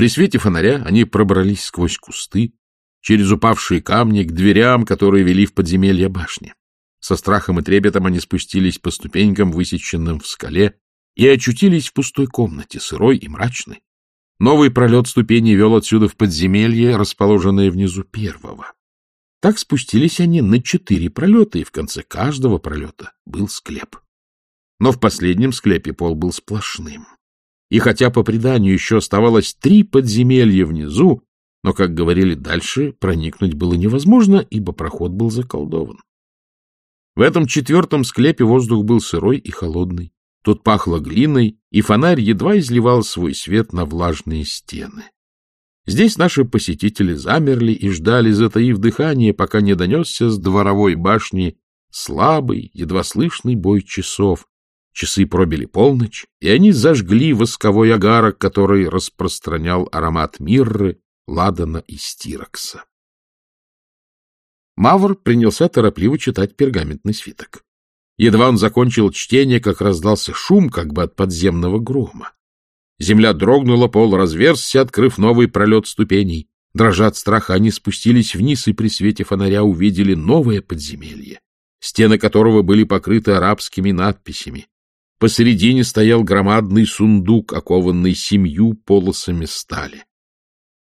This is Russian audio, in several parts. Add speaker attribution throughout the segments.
Speaker 1: При свете фонаря они пробрались сквозь кусты, через упавшие камни к дверям, которые вели в подземелье башни. Со страхом и трепетом они спустились по ступенькам, высеченным в скале, и очутились в пустой комнате, сырой и мрачной. Новый пролет ступеней вел отсюда в подземелье, расположенное внизу первого. Так спустились они на четыре пролета, и в конце каждого пролета был склеп. Но в последнем склепе пол был сплошным. И хотя по преданию еще оставалось три подземелья внизу, но, как говорили дальше, проникнуть было невозможно, ибо проход был заколдован. В этом четвертом склепе воздух был сырой и холодный. Тут пахло глиной, и фонарь едва изливал свой свет на влажные стены. Здесь наши посетители замерли и ждали, затаив дыхание, пока не донесся с дворовой башни слабый, едва слышный бой часов. Часы пробили полночь, и они зажгли восковой агарок, который распространял аромат мирры, ладана и стирокса. Мавр принялся торопливо читать пергаментный свиток. Едва он закончил чтение, как раздался шум, как бы от подземного грома. Земля дрогнула, пол разверзся, открыв новый пролет ступеней. Дрожа от страха, они спустились вниз и при свете фонаря увидели новое подземелье, стены которого были покрыты арабскими надписями. Посередине стоял громадный сундук, окованный семью полосами стали.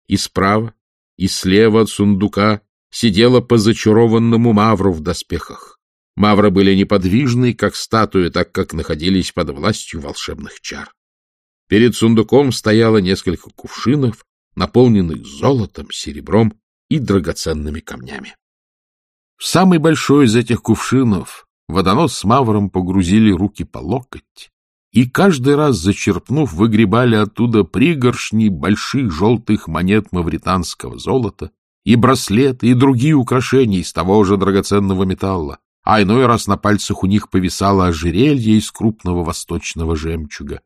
Speaker 1: И справа, и слева от сундука сидела по зачарованному мавру в доспехах. Мавры были неподвижны, как статуи, так как находились под властью волшебных чар. Перед сундуком стояло несколько кувшинов, наполненных золотом, серебром и драгоценными камнями. В самый большой из этих кувшинов водонос с мавром погрузили руки по локоть, и каждый раз, зачерпнув, выгребали оттуда пригоршни больших желтых монет мавританского золота, и браслеты, и другие украшения из того же драгоценного металла, а иной раз на пальцах у них повисало ожерелье из крупного восточного жемчуга.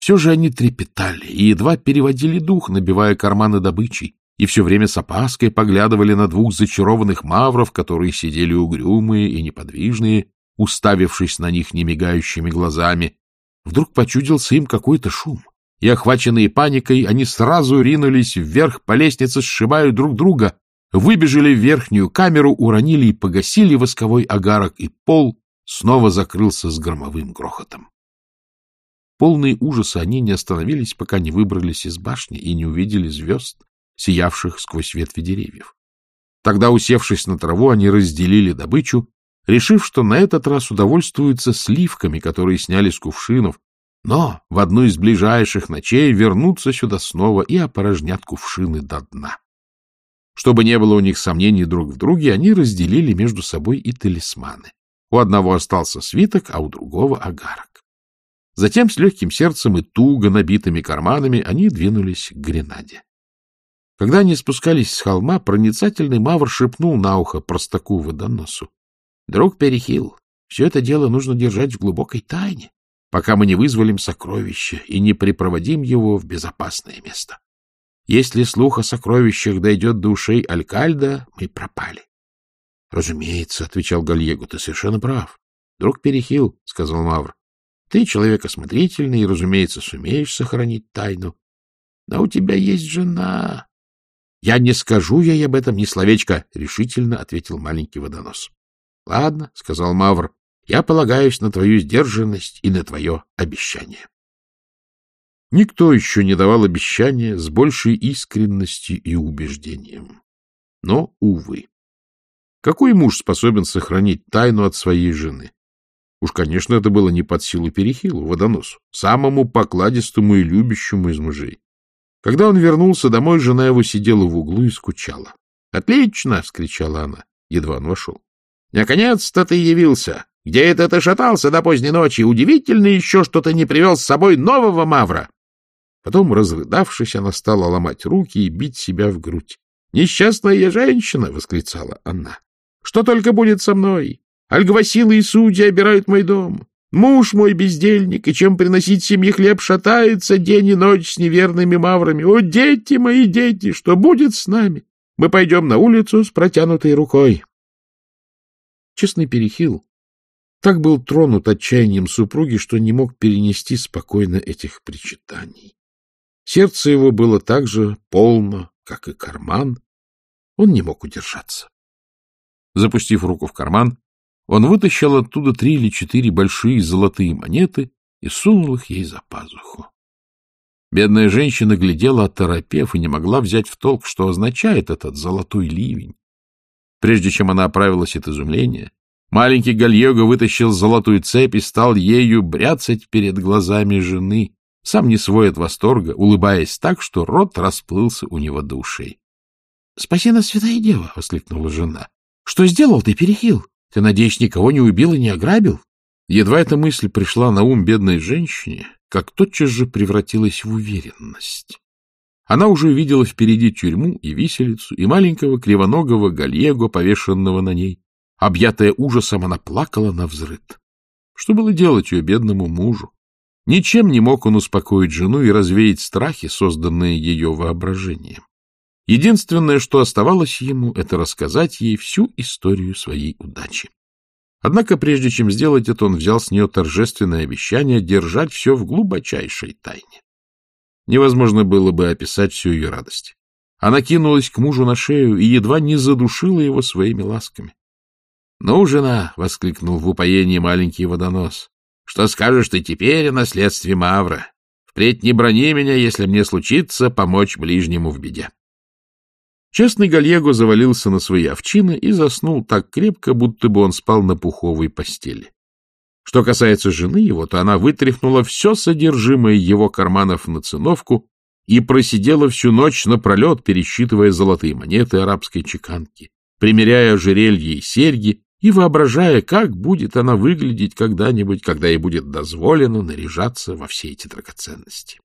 Speaker 1: Все же они трепетали и едва переводили дух, набивая карманы добычей, и все время с опаской поглядывали на двух зачарованных мавров, которые сидели угрюмые и неподвижные, уставившись на них немигающими глазами. Вдруг почудился им какой-то шум и, охваченные паникой, они сразу ринулись вверх по лестнице, сшибая друг друга, выбежали в верхнюю камеру, уронили и погасили восковой агарок, и пол снова закрылся с громовым грохотом. Полные ужаса они не остановились, пока не выбрались из башни и не увидели звезд, сиявших сквозь ветви деревьев. Тогда, усевшись на траву, они разделили добычу, решив, что на этот раз удовольствуются сливками, которые сняли с кувшинов, но в одну из ближайших ночей вернутся сюда снова и опорожнят кувшины до дна. Чтобы не было у них сомнений друг в друге, они разделили между собой и талисманы. У одного остался свиток, а у другого — агарок. Затем с легким сердцем и туго набитыми карманами они двинулись к Гренаде. Когда они спускались с холма, проницательный мавр шепнул на ухо простаку водоносу. — Друг Перехил, все это дело нужно держать в глубокой тайне пока мы не вызволим сокровище и не припроводим его в безопасное место. Если слух о сокровищах дойдет до ушей Алькальда, мы пропали. — Разумеется, — отвечал Гальего, — ты совершенно прав. — Друг Перехил, — сказал Мавр, — ты человек осмотрительный и, разумеется, сумеешь сохранить тайну. Но у тебя есть жена. — Я не скажу ей об этом ни словечко, — решительно ответил маленький водонос. — Ладно, — сказал Мавр, я полагаюсь на твою сдержанность и на твое обещание. Никто еще не давал обещания с большей искренностью и убеждением. Но, увы. Какой муж способен сохранить тайну от своей жены? Уж, конечно, это было не под силу Перехилу, водоносу, самому покладистому и любящему из мужей. Когда он вернулся домой, жена его сидела в углу и скучала. «Отлично!» — вскричала она, едва он вошел. «Наконец-то ты явился! Где это ты шатался до поздней ночи? Удивительно еще, что ты не привел с собой нового мавра. Потом, разрыдавшись, она стала ломать руки и бить себя в грудь. «Несчастная я женщина!» — восклицала она. «Что только будет со мной? Альгвасилы и судьи обирают мой дом. Муж мой бездельник, и чем приносить семье хлеб шатается день и ночь с неверными маврами. О, дети мои, дети, что будет с нами? Мы пойдем на улицу с протянутой рукой». Честный перехил так был тронут отчаянием супруги, что не мог перенести спокойно этих причитаний. Сердце его было так же полно, как и карман. Он не мог удержаться. Запустив руку в карман, он вытащил оттуда три или четыре большие золотые монеты и сунул их ей за пазуху. Бедная женщина глядела, оторопев, и не могла взять в толк, что означает этот золотой ливень. Прежде чем она оправилась от изумления, маленький Гальего вытащил золотую цепь и стал ею бряцать перед глазами жены, сам не свой от восторга, улыбаясь так, что рот расплылся у него до ушей. — Спаси нас, святая дева! — воскликнула жена. — Что сделал ты, Перехил? Ты, надеюсь, никого не убил и не ограбил? Едва эта мысль пришла на ум бедной женщине, как тотчас же превратилась в уверенность. Она уже увидела впереди тюрьму и виселицу, и маленького кривоногого гальего, повешенного на ней. Объятая ужасом, она плакала на взрыд. Что было делать ее бедному мужу? Ничем не мог он успокоить жену и развеять страхи, созданные ее воображением. Единственное, что оставалось ему, это рассказать ей всю историю своей удачи. Однако, прежде чем сделать это, он взял с нее торжественное обещание держать все в глубочайшей тайне. Невозможно было бы описать всю ее радость. Она кинулась к мужу на шею и едва не задушила его своими ласками. — Ну, жена! — воскликнул в упоении маленький водонос. — Что скажешь ты теперь о наследстве Мавра? Впредь не брони меня, если мне случится помочь ближнему в беде. Честный Гальего завалился на свои овчины и заснул так крепко, будто бы он спал на пуховой постели. Что касается жены его, то она вытряхнула все содержимое его карманов на циновку и просидела всю ночь напролет, пересчитывая золотые монеты арабской чеканки, примеряя ожерелье и серьги и воображая, как будет она выглядеть когда-нибудь, когда ей будет дозволено наряжаться во все эти драгоценности.